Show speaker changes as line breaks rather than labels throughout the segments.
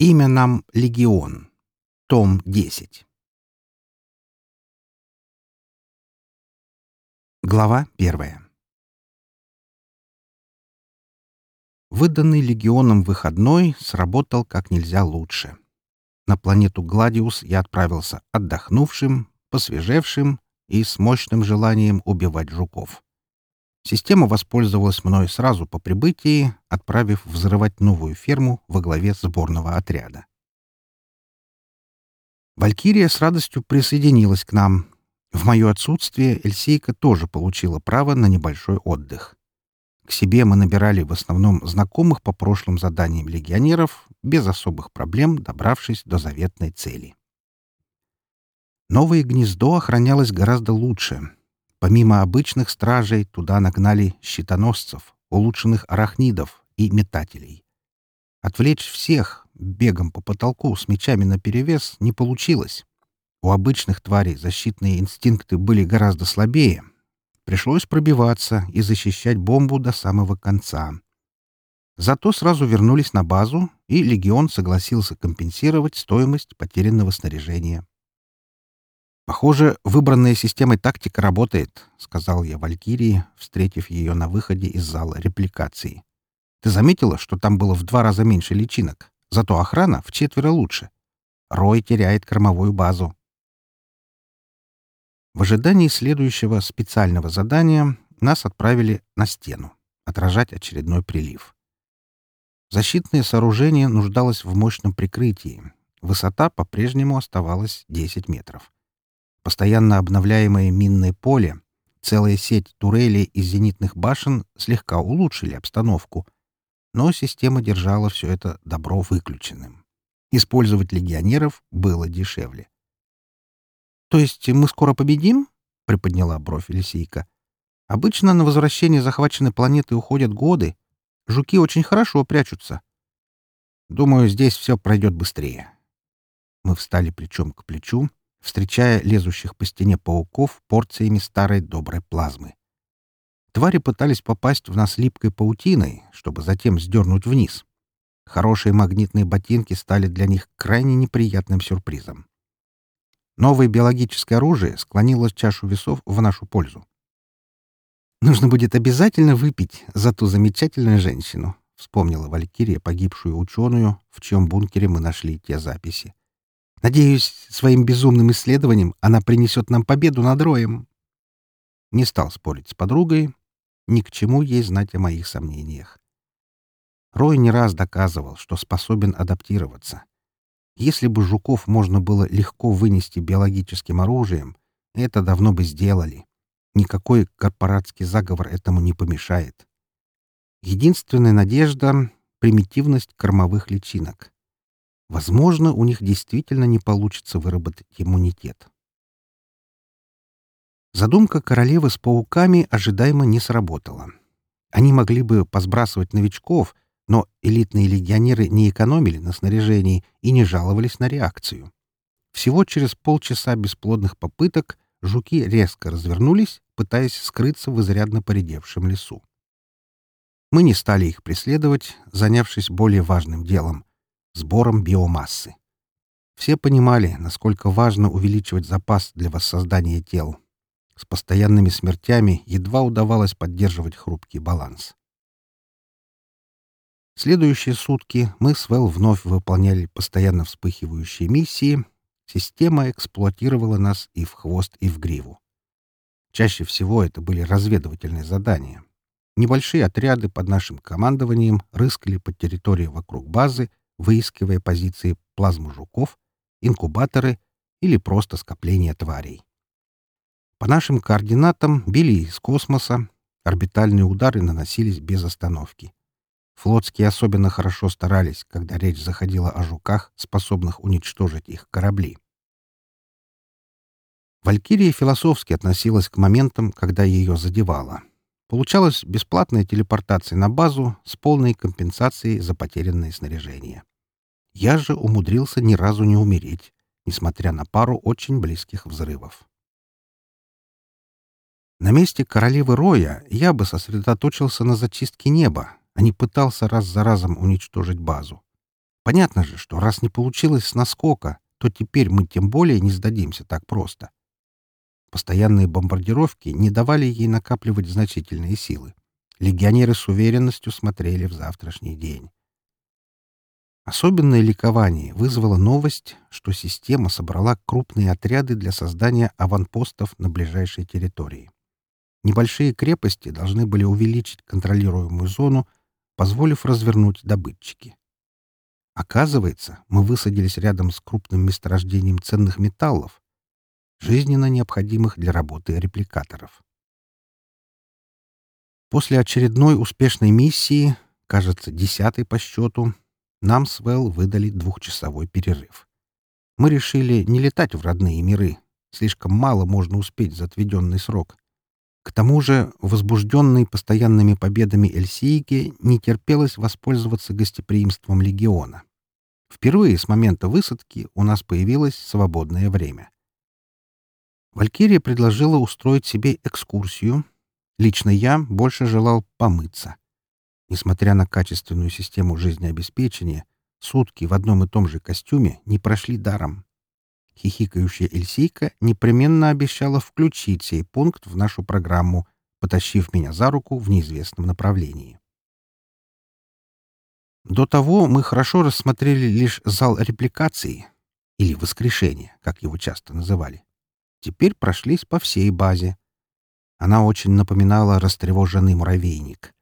Имя нам Легион. Том 10. Глава первая. Выданный Легионом выходной сработал как нельзя лучше. На планету Гладиус я отправился отдохнувшим, посвежевшим и с мощным желанием убивать жуков. Система воспользовалась мной сразу по прибытии, отправив взрывать новую ферму во главе сборного отряда. Валькирия с радостью присоединилась к нам. В мое отсутствие Эльсейка тоже получила право на небольшой отдых. К себе мы набирали в основном знакомых по прошлым заданиям легионеров, без особых проблем добравшись до заветной цели. Новое гнездо охранялось гораздо лучше — Помимо обычных стражей, туда нагнали щитоносцев, улучшенных арахнидов и метателей. Отвлечь всех бегом по потолку с мечами наперевес не получилось. У обычных тварей защитные инстинкты были гораздо слабее. Пришлось пробиваться и защищать бомбу до самого конца. Зато сразу вернулись на базу, и легион согласился компенсировать стоимость потерянного снаряжения. «Похоже, выбранная системой тактика работает», — сказал я Валькирии, встретив ее на выходе из зала репликации. «Ты заметила, что там было в два раза меньше личинок, зато охрана в четверо лучше. Рой теряет кормовую базу». В ожидании следующего специального задания нас отправили на стену отражать очередной прилив. Защитное сооружение нуждалось в мощном прикрытии. Высота по-прежнему оставалась 10 метров постоянно обновляемое минное поле, целая сеть турелей и зенитных башен слегка улучшили обстановку, но система держала все это добро выключенным. Использовать легионеров было дешевле. «То есть мы скоро победим?» — приподняла бровь Елисейка. «Обычно на возвращение захваченной планеты уходят годы. Жуки очень хорошо прячутся. Думаю, здесь все пройдет быстрее». Мы встали плечом к плечу, встречая лезущих по стене пауков порциями старой доброй плазмы. Твари пытались попасть в нас липкой паутиной, чтобы затем сдернуть вниз. Хорошие магнитные ботинки стали для них крайне неприятным сюрпризом. Новое биологическое оружие склонило чашу весов в нашу пользу. «Нужно будет обязательно выпить за ту замечательную женщину», — вспомнила Валькирия погибшую ученую, в чьем бункере мы нашли те записи. Надеюсь, своим безумным исследованием она принесет нам победу над Роем. Не стал спорить с подругой. Ни к чему ей знать о моих сомнениях. Рой не раз доказывал, что способен адаптироваться. Если бы жуков можно было легко вынести биологическим оружием, это давно бы сделали. Никакой корпоратский заговор этому не помешает. Единственная надежда — примитивность кормовых личинок. Возможно, у них действительно не получится выработать иммунитет. Задумка королевы с пауками ожидаемо не сработала. Они могли бы посбрасывать новичков, но элитные легионеры не экономили на снаряжении и не жаловались на реакцию. Всего через полчаса бесплодных попыток жуки резко развернулись, пытаясь скрыться в изрядно поредевшем лесу. Мы не стали их преследовать, занявшись более важным делом сбором биомассы. Все понимали, насколько важно увеличивать запас для воссоздания тел. С постоянными смертями едва удавалось поддерживать хрупкий баланс. Следующие сутки мы с Вэл вновь выполняли постоянно вспыхивающие миссии. Система эксплуатировала нас и в хвост, и в гриву. Чаще всего это были разведывательные задания. Небольшие отряды под нашим командованием рыскали по территории вокруг базы выискивая позиции плазму-жуков, инкубаторы или просто скопления тварей. По нашим координатам били из космоса, орбитальные удары наносились без остановки. Флотские особенно хорошо старались, когда речь заходила о жуках, способных уничтожить их корабли. Валькирия философски относилась к моментам, когда ее задевало. Получалась бесплатная телепортация на базу с полной компенсацией за потерянное снаряжение. Я же умудрился ни разу не умереть, несмотря на пару очень близких взрывов. На месте королевы Роя я бы сосредоточился на зачистке неба, а не пытался раз за разом уничтожить базу. Понятно же, что раз не получилось с наскока, то теперь мы тем более не сдадимся так просто. Постоянные бомбардировки не давали ей накапливать значительные силы. Легионеры с уверенностью смотрели в завтрашний день. Особенное ликование вызвала новость, что система собрала крупные отряды для создания аванпостов на ближайшей территории. Небольшие крепости должны были увеличить контролируемую зону, позволив развернуть добытчики. Оказывается, мы высадились рядом с крупным месторождением ценных металлов, жизненно необходимых для работы репликаторов. После очередной успешной миссии, кажется, десятой по счету, нам с Вэл выдали двухчасовой перерыв. Мы решили не летать в родные миры. Слишком мало можно успеть за отведенный срок. К тому же, возбужденной постоянными победами Эльсийке не терпелось воспользоваться гостеприимством легиона. Впервые с момента высадки у нас появилось свободное время. Валькирия предложила устроить себе экскурсию. Лично я больше желал помыться. Несмотря на качественную систему жизнеобеспечения, сутки в одном и том же костюме не прошли даром. Хихикающая Эльсейка непременно обещала включить сей пункт в нашу программу, потащив меня за руку в неизвестном направлении. До того мы хорошо рассмотрели лишь зал репликации, или воскрешения, как его часто называли. Теперь прошлись по всей базе. Она очень напоминала растревоженный муравейник.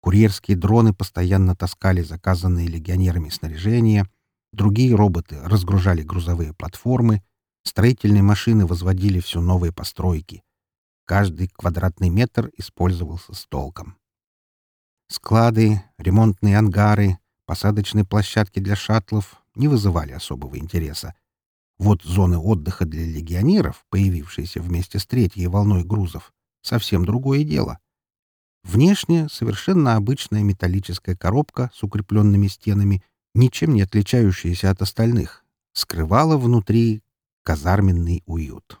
Курьерские дроны постоянно таскали заказанные легионерами снаряжения — Другие роботы разгружали грузовые платформы, строительные машины возводили все новые постройки. Каждый квадратный метр использовался с толком. Склады, ремонтные ангары, посадочные площадки для шаттлов не вызывали особого интереса. Вот зоны отдыха для легионеров, появившиеся вместе с третьей волной грузов, совсем другое дело. Внешне совершенно обычная металлическая коробка с укрепленными стенами ничем не отличающаяся от остальных, скрывала внутри казарменный уют.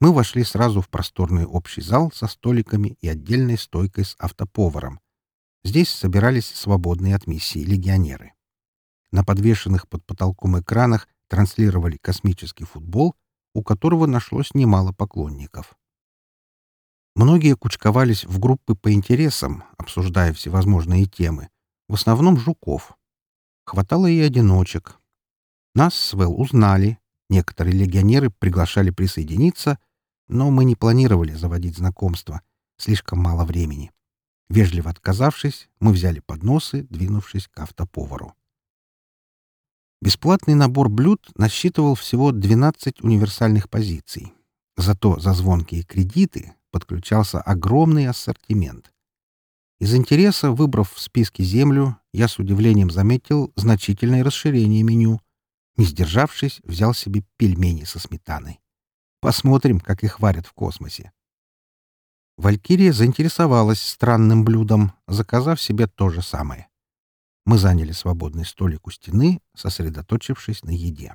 Мы вошли сразу в просторный общий зал со столиками и отдельной стойкой с автоповаром. Здесь собирались свободные от миссии легионеры. На подвешенных под потолком экранах транслировали космический футбол, у которого нашлось немало поклонников. Многие кучковались в группы по интересам, обсуждая всевозможные темы, в основном жуков. Хватало и одиночек. Нас с Вэл узнали. Некоторые легионеры приглашали присоединиться, но мы не планировали заводить знакомства. Слишком мало времени. Вежливо отказавшись, мы взяли подносы, двинувшись к автоповару. Бесплатный набор блюд насчитывал всего 12 универсальных позиций. Зато за звонкие кредиты подключался огромный ассортимент. Из интереса, выбрав в списке землю, я с удивлением заметил значительное расширение меню. Не сдержавшись, взял себе пельмени со сметаной. Посмотрим, как их варят в космосе. Валькирия заинтересовалась странным блюдом, заказав себе то же самое. Мы заняли свободный столик у стены, сосредоточившись на еде.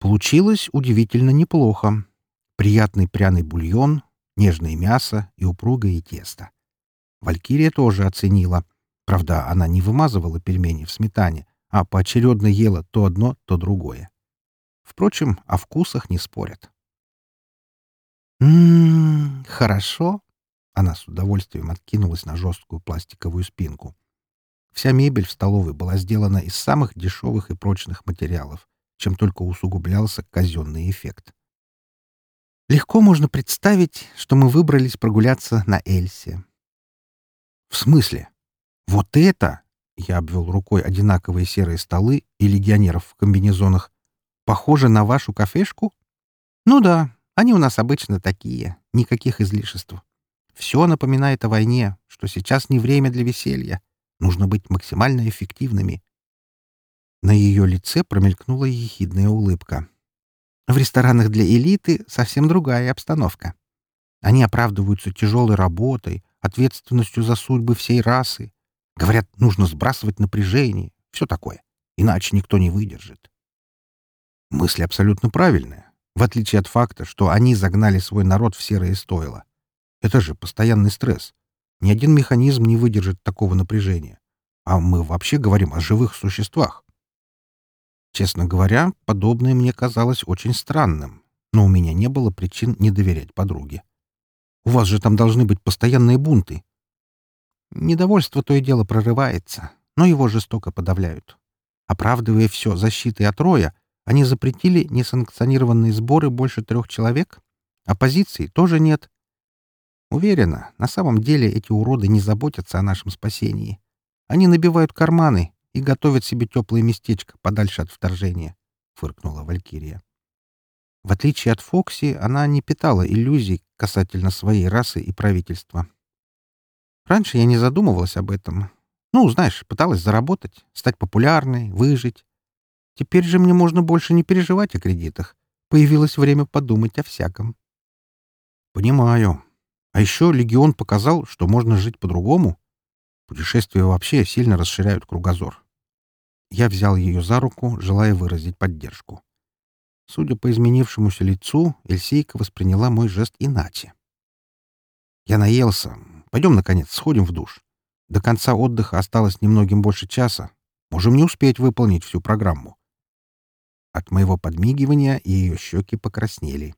Получилось удивительно неплохо. Приятный пряный бульон, нежное мясо и упругое тесто. Валькирия тоже оценила. Правда, она не вымазывала пельмени в сметане, а поочередно ела то одно, то другое. Впрочем, о вкусах не спорят. «М-м, хорошо!» Она с удовольствием откинулась на жесткую пластиковую спинку. Вся мебель в столовой была сделана из самых дешевых и прочных материалов, чем только усугублялся казенный эффект. Легко можно представить, что мы выбрались прогуляться на Эльсе. «В смысле? Вот это?» — я обвел рукой одинаковые серые столы и легионеров в комбинезонах. «Похоже на вашу кафешку?» «Ну да, они у нас обычно такие, никаких излишеств. Все напоминает о войне, что сейчас не время для веселья. Нужно быть максимально эффективными». На ее лице промелькнула ехидная улыбка. В ресторанах для элиты совсем другая обстановка. Они оправдываются тяжелой работой, ответственностью за судьбы всей расы. Говорят, нужно сбрасывать напряжение. Все такое. Иначе никто не выдержит. Мысль абсолютно правильная, в отличие от факта, что они загнали свой народ в серое стойло. Это же постоянный стресс. Ни один механизм не выдержит такого напряжения. А мы вообще говорим о живых существах. Честно говоря, подобное мне казалось очень странным, но у меня не было причин не доверять подруге. У вас же там должны быть постоянные бунты. Недовольство то и дело прорывается, но его жестоко подавляют. Оправдывая все защитой от роя, они запретили несанкционированные сборы больше трех человек, оппозиции тоже нет. Уверена, на самом деле эти уроды не заботятся о нашем спасении. Они набивают карманы и готовят себе теплое местечко подальше от вторжения, — фыркнула Валькирия. В отличие от Фокси, она не питала иллюзий касательно своей расы и правительства. Раньше я не задумывалась об этом. Ну, знаешь, пыталась заработать, стать популярной, выжить. Теперь же мне можно больше не переживать о кредитах. Появилось время подумать о всяком. Понимаю. А еще Легион показал, что можно жить по-другому. Путешествия вообще сильно расширяют кругозор. Я взял ее за руку, желая выразить поддержку. Судя по изменившемуся лицу, Эльсейка восприняла мой жест иначе. «Я наелся. Пойдем, наконец, сходим в душ. До конца отдыха осталось немногим больше часа. Можем не успеть выполнить всю программу». От моего подмигивания ее щеки покраснели.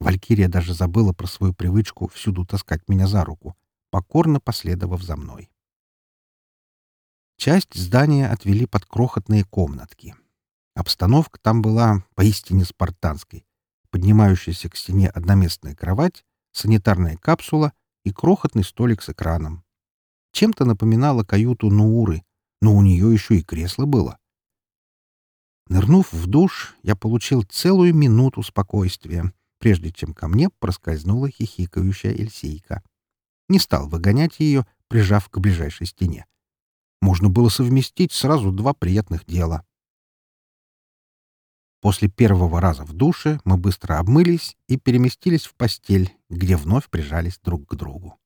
Валькирия даже забыла про свою привычку всюду таскать меня за руку, покорно последовав за мной. Часть здания отвели под крохотные комнатки. Обстановка там была поистине спартанской. Поднимающаяся к стене одноместная кровать, санитарная капсула и крохотный столик с экраном. Чем-то напоминала каюту Нууры, но у нее еще и кресло было. Нырнув в душ, я получил целую минуту спокойствия, прежде чем ко мне проскользнула хихикающая Эльсейка. Не стал выгонять ее, прижав к ближайшей стене. Можно было совместить сразу два приятных дела. После первого раза в душе мы быстро обмылись и переместились в постель, где вновь прижались друг к другу.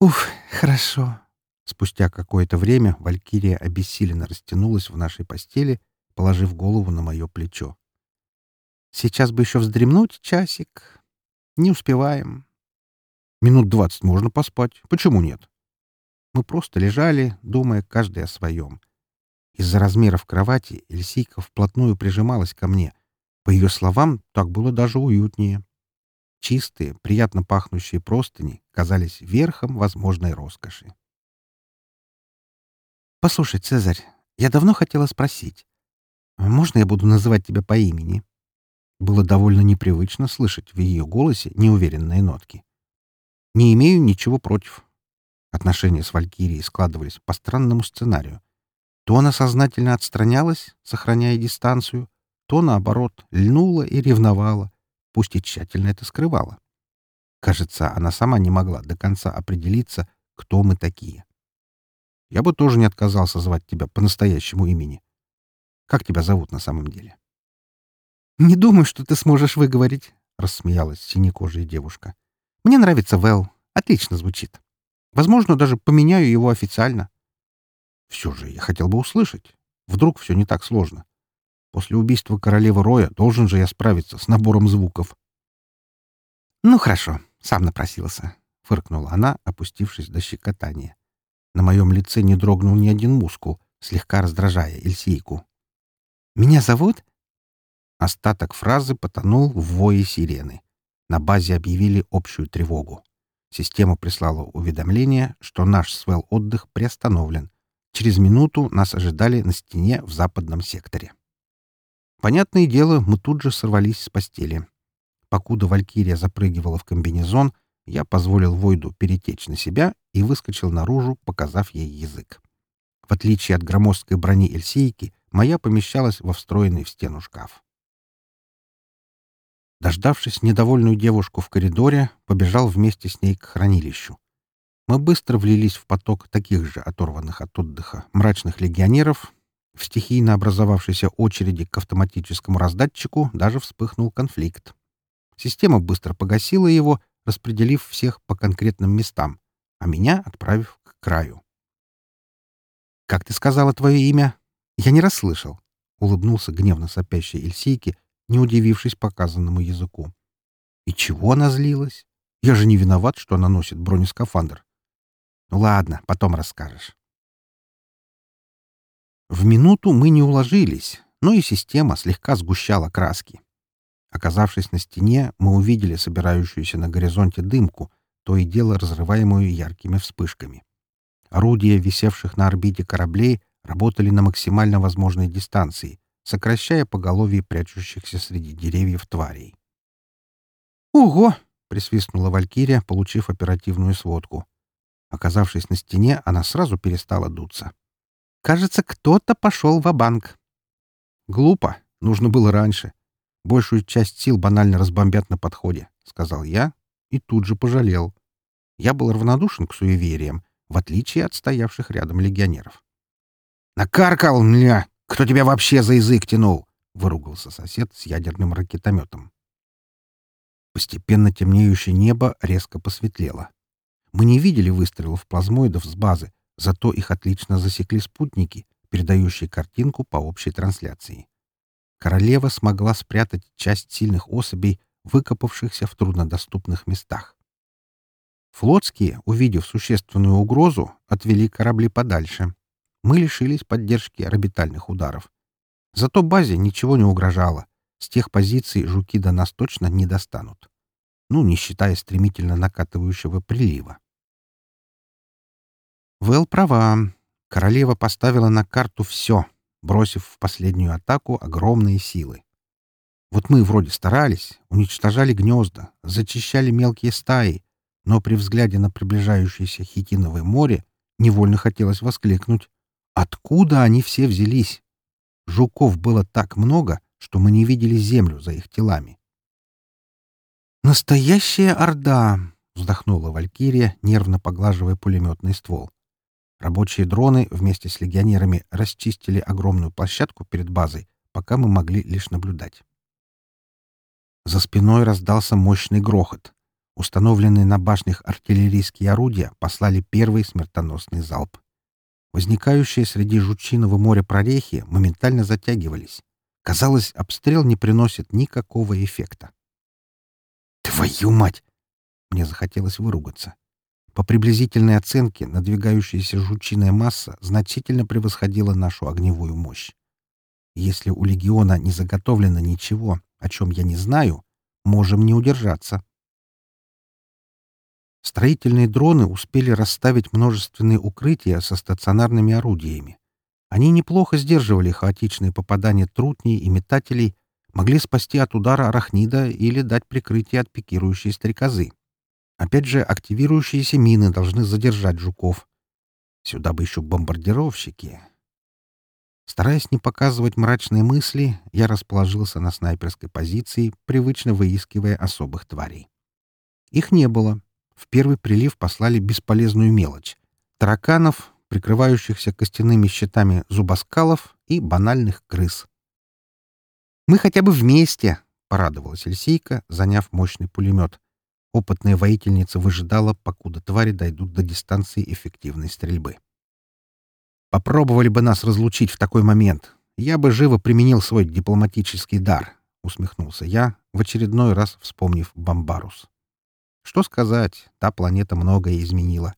«Уф, хорошо!» Спустя какое-то время Валькирия обессиленно растянулась в нашей постели, положив голову на мое плечо. «Сейчас бы еще вздремнуть часик. Не успеваем. Минут двадцать можно поспать. Почему нет?» Мы просто лежали, думая каждый о своем — из-за размеров кровати Эльсийка вплотную прижималась ко мне. По ее словам, так было даже уютнее. Чистые, приятно пахнущие простыни казались верхом возможной роскоши. «Послушай, Цезарь, я давно хотела спросить. Можно я буду называть тебя по имени?» Было довольно непривычно слышать в ее голосе неуверенные нотки. «Не имею ничего против». Отношения с Валькирией складывались по странному сценарию — то она сознательно отстранялась, сохраняя дистанцию, то, наоборот, льнула и ревновала, пусть и тщательно это скрывала. Кажется, она сама не могла до конца определиться, кто мы такие. Я бы тоже не отказался звать тебя по настоящему имени. Как тебя зовут на самом деле? — Не думаю, что ты сможешь выговорить, — рассмеялась синекожая девушка. — Мне нравится Вэл. Отлично звучит. Возможно, даже поменяю его официально. Все же я хотел бы услышать. Вдруг все не так сложно. После убийства королевы Роя должен же я справиться с набором звуков. «Ну хорошо, сам напросился», — фыркнула она, опустившись до щекотания. На моем лице не дрогнул ни один мускул, слегка раздражая Эльсейку. «Меня зовут?» Остаток фразы потонул в вое сирены. На базе объявили общую тревогу. Система прислала уведомление, что наш свел отдых приостановлен, Через минуту нас ожидали на стене в западном секторе. Понятное дело, мы тут же сорвались с постели. Покуда Валькирия запрыгивала в комбинезон, я позволил Войду перетечь на себя и выскочил наружу, показав ей язык. В отличие от громоздкой брони Эльсейки, моя помещалась во встроенный в стену шкаф. Дождавшись недовольную девушку в коридоре, побежал вместе с ней к хранилищу. Мы быстро влились в поток таких же оторванных от отдыха мрачных легионеров. В стихийно образовавшейся очереди к автоматическому раздатчику даже вспыхнул конфликт. Система быстро погасила его, распределив всех по конкретным местам, а меня отправив к краю. «Как ты сказала твое имя?» «Я не расслышал», — улыбнулся гневно сопящей Эльсейке, не удивившись показанному языку. «И чего она злилась? Я же не виноват, что она носит бронескафандр. Ну ладно, потом расскажешь. В минуту мы не уложились, но и система слегка сгущала краски. Оказавшись на стене, мы увидели собирающуюся на горизонте дымку, то и дело разрываемую яркими вспышками. Орудия, висевших на орбите кораблей, работали на максимально возможной дистанции, сокращая поголовье прячущихся среди деревьев тварей. «Ого!» — присвистнула Валькирия, получив оперативную сводку. Оказавшись на стене, она сразу перестала дуться. «Кажется, кто-то пошел в банк «Глупо. Нужно было раньше. Большую часть сил банально разбомбят на подходе», — сказал я и тут же пожалел. Я был равнодушен к суевериям, в отличие от стоявших рядом легионеров. «Накаркал, мля! Кто тебя вообще за язык тянул?» — выругался сосед с ядерным ракетометом. Постепенно темнеющее небо резко посветлело. Мы не видели выстрелов плазмоидов с базы, зато их отлично засекли спутники, передающие картинку по общей трансляции. Королева смогла спрятать часть сильных особей, выкопавшихся в труднодоступных местах. Флотские, увидев существенную угрозу, отвели корабли подальше. Мы лишились поддержки орбитальных ударов. Зато базе ничего не угрожало. С тех позиций жуки до нас точно не достанут. Ну, не считая стремительно накатывающего прилива. Вэл права. Королева поставила на карту все, бросив в последнюю атаку огромные силы. Вот мы вроде старались, уничтожали гнезда, зачищали мелкие стаи, но при взгляде на приближающееся хитиновое море невольно хотелось воскликнуть. Откуда они все взялись? Жуков было так много, что мы не видели землю за их телами. «Настоящая орда!» — вздохнула Валькирия, нервно поглаживая пулеметный ствол. Рабочие дроны вместе с легионерами расчистили огромную площадку перед базой, пока мы могли лишь наблюдать. За спиной раздался мощный грохот. Установленные на башнях артиллерийские орудия послали первый смертоносный залп. Возникающие среди жучиного моря прорехи моментально затягивались. Казалось, обстрел не приносит никакого эффекта. «Твою мать!» Мне захотелось выругаться. По приблизительной оценке, надвигающаяся жучиная масса значительно превосходила нашу огневую мощь. Если у легиона не заготовлено ничего, о чем я не знаю, можем не удержаться. Строительные дроны успели расставить множественные укрытия со стационарными орудиями. Они неплохо сдерживали хаотичные попадания трутней и метателей, могли спасти от удара арахнида или дать прикрытие от пикирующей стрекозы. Опять же, активирующиеся мины должны задержать жуков. Сюда бы еще бомбардировщики. Стараясь не показывать мрачные мысли, я расположился на снайперской позиции, привычно выискивая особых тварей. Их не было. В первый прилив послали бесполезную мелочь. Тараканов, прикрывающихся костяными щитами зубоскалов и банальных крыс. «Мы хотя бы вместе!» — порадовалась Эльсейка, заняв мощный пулемет. Опытная воительница выжидала, покуда твари дойдут до дистанции эффективной стрельбы. «Попробовали бы нас разлучить в такой момент. Я бы живо применил свой дипломатический дар», — усмехнулся я, в очередной раз вспомнив Бомбарус. Что сказать, та планета многое изменила.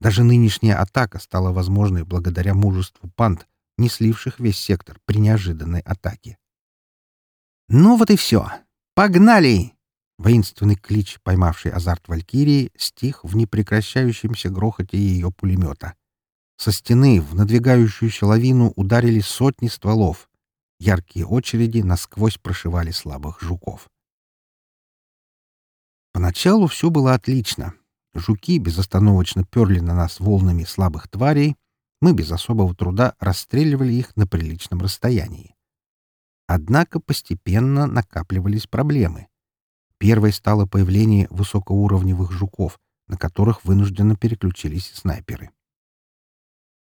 Даже нынешняя атака стала возможной благодаря мужеству панд, не сливших весь сектор при неожиданной атаке. «Ну вот и все. Погнали!» Воинственный клич, поймавший азарт Валькирии, стих в непрекращающемся грохоте ее пулемета. Со стены в надвигающуюся лавину ударили сотни стволов. Яркие очереди насквозь прошивали слабых жуков. Поначалу все было отлично. Жуки безостановочно перли на нас волнами слабых тварей, мы без особого труда расстреливали их на приличном расстоянии. Однако постепенно накапливались проблемы — Первой стало появление высокоуровневых жуков, на которых вынужденно переключились снайперы.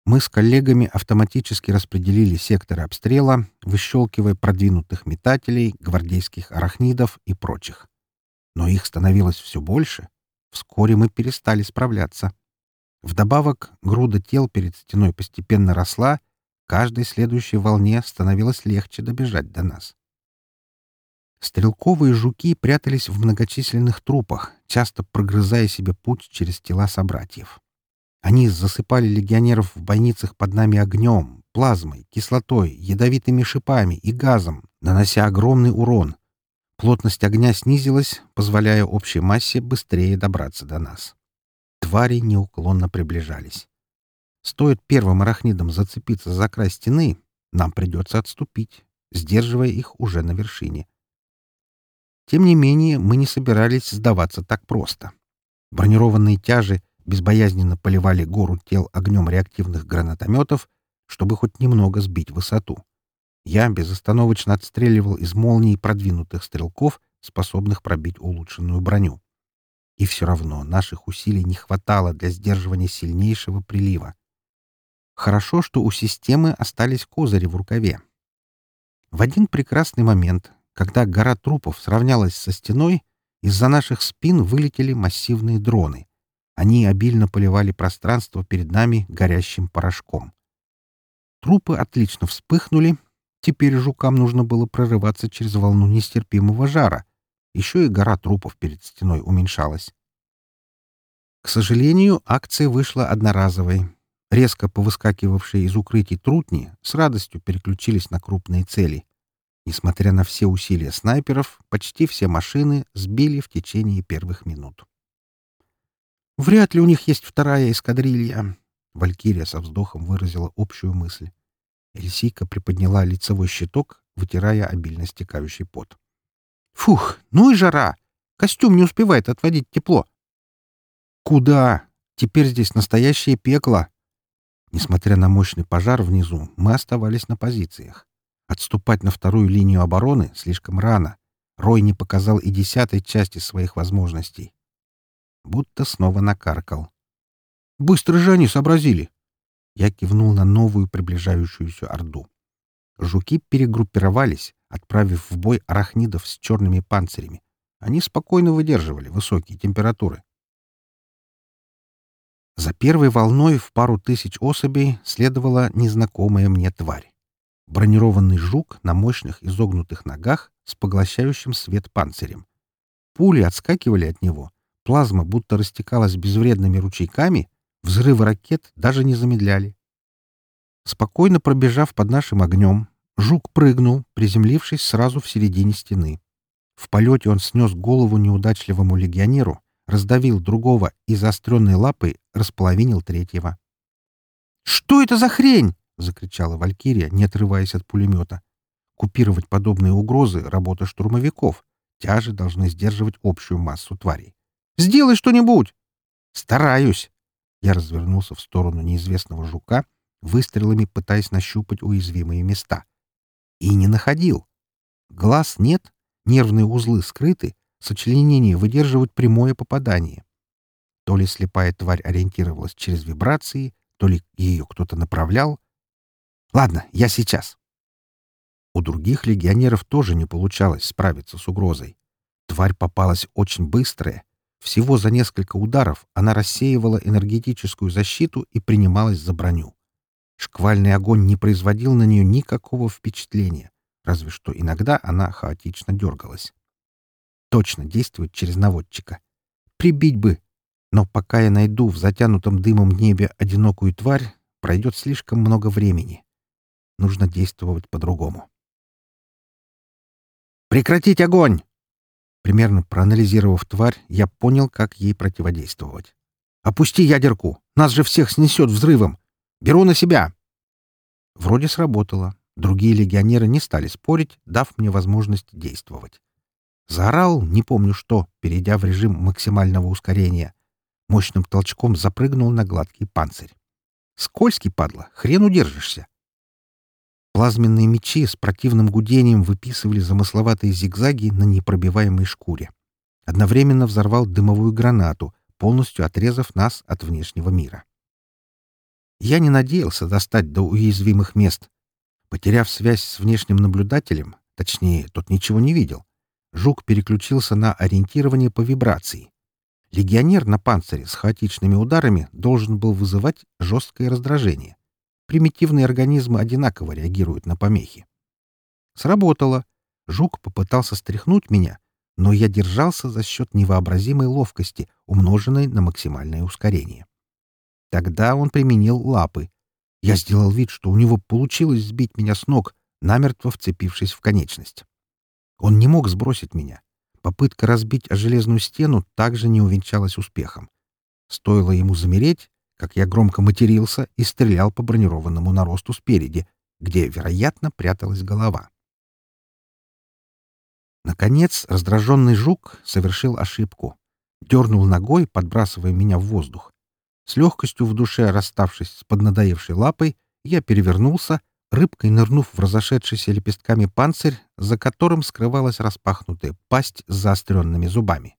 Мы с коллегами автоматически распределили секторы обстрела, выщелкивая продвинутых метателей, гвардейских арахнидов и прочих. Но их становилось все больше. Вскоре мы перестали справляться. Вдобавок, груда тел перед стеной постепенно росла, каждой следующей волне становилось легче добежать до нас. Стрелковые жуки прятались в многочисленных трупах, часто прогрызая себе путь через тела собратьев. Они засыпали легионеров в бойницах под нами огнем, плазмой, кислотой, ядовитыми шипами и газом, нанося огромный урон. Плотность огня снизилась, позволяя общей массе быстрее добраться до нас. Твари неуклонно приближались. Стоит первым арахнидам зацепиться за край стены, нам придется отступить, сдерживая их уже на вершине. Тем не менее, мы не собирались сдаваться так просто. Бронированные тяжи безбоязненно поливали гору тел огнем реактивных гранатометов, чтобы хоть немного сбить высоту. Я безостановочно отстреливал из молний продвинутых стрелков, способных пробить улучшенную броню. И все равно наших усилий не хватало для сдерживания сильнейшего прилива. Хорошо, что у системы остались козыри в рукаве. В один прекрасный момент, когда гора трупов сравнялась со стеной, из-за наших спин вылетели массивные дроны. Они обильно поливали пространство перед нами горящим порошком. Трупы отлично вспыхнули. Теперь жукам нужно было прорываться через волну нестерпимого жара. Еще и гора трупов перед стеной уменьшалась. К сожалению, акция вышла одноразовой. Резко повыскакивавшие из укрытий трутни с радостью переключились на крупные цели. Несмотря на все усилия снайперов, почти все машины сбили в течение первых минут. «Вряд ли у них есть вторая эскадрилья», Валькирия со вздохом выразила общую мысль. Эльсийка приподняла лицевой щиток, вытирая обильно стекающий пот. «Фух, ну и жара! Костюм не успевает отводить тепло!» «Куда? Теперь здесь настоящее пекло!» Несмотря на мощный пожар внизу, мы оставались на позициях. Отступать на вторую линию обороны слишком рано. Рой не показал и десятой части своих возможностей. Будто снова накаркал. Быстро же они сообразили. Я кивнул на новую приближающуюся орду. Жуки перегруппировались, отправив в бой арахнидов с черными панцирями. Они спокойно выдерживали высокие температуры. За первой волной в пару тысяч особей следовала незнакомая мне тварь. Бронированный жук на мощных изогнутых ногах с поглощающим свет панцирем. Пули отскакивали от него, плазма будто растекалась безвредными ручейками, Взрывы ракет даже не замедляли. Спокойно пробежав под нашим огнем, жук прыгнул, приземлившись сразу в середине стены. В полете он снес голову неудачливому легионеру, раздавил другого и заостренной лапой располовинил третьего. «Что это за хрень?» — закричала Валькирия, не отрываясь от пулемета. Купировать подобные угрозы — работа штурмовиков. Тяжи должны сдерживать общую массу тварей. «Сделай что-нибудь!» «Стараюсь!» Я развернулся в сторону неизвестного жука, выстрелами пытаясь нащупать уязвимые места. И не находил. Глаз нет, нервные узлы скрыты, сочленения выдерживают прямое попадание. То ли слепая тварь ориентировалась через вибрации, то ли ее кто-то направлял. Ладно, я сейчас. У других легионеров тоже не получалось справиться с угрозой. Тварь попалась очень быстрая, всего за несколько ударов она рассеивала энергетическую защиту и принималась за броню. Шквальный огонь не производил на нее никакого впечатления, разве что иногда она хаотично дергалась. Точно действует через наводчика. Прибить бы! Но пока я найду в затянутом дымом небе одинокую тварь, пройдет слишком много времени. Нужно действовать по-другому. «Прекратить огонь!» Примерно проанализировав тварь, я понял, как ей противодействовать. «Опусти ядерку! Нас же всех снесет взрывом! Беру на себя!» Вроде сработало. Другие легионеры не стали спорить, дав мне возможность действовать. Заорал, не помню что, перейдя в режим максимального ускорения. Мощным толчком запрыгнул на гладкий панцирь. Скользкий, падла, хрен удержишься. Плазменные мечи с противным гудением выписывали замысловатые зигзаги на непробиваемой шкуре. Одновременно взорвал дымовую гранату, полностью отрезав нас от внешнего мира. Я не надеялся достать до уязвимых мест. Потеряв связь с внешним наблюдателем, точнее, тот ничего не видел, жук переключился на ориентирование по вибрации. Легионер на панцире с хаотичными ударами должен был вызывать жесткое раздражение. Примитивные организмы одинаково реагируют на помехи. Сработало. Жук попытался стряхнуть меня, но я держался за счет невообразимой ловкости, умноженной на максимальное ускорение. Тогда он применил лапы. Я сделал вид, что у него получилось сбить меня с ног, намертво вцепившись в конечность. Он не мог сбросить меня. Попытка разбить о железную стену также не увенчалась успехом. Стоило ему замереть, как я громко матерился и стрелял по бронированному наросту спереди, где, вероятно, пряталась голова. Наконец, раздраженный жук совершил ошибку. Дернул ногой, подбрасывая меня в воздух. С легкостью в душе расставшись с поднадоевшей лапой, я перевернулся, рыбкой нырнув в разошедшийся лепестками панцирь, за которым скрывалась распахнутая пасть с заостренными зубами.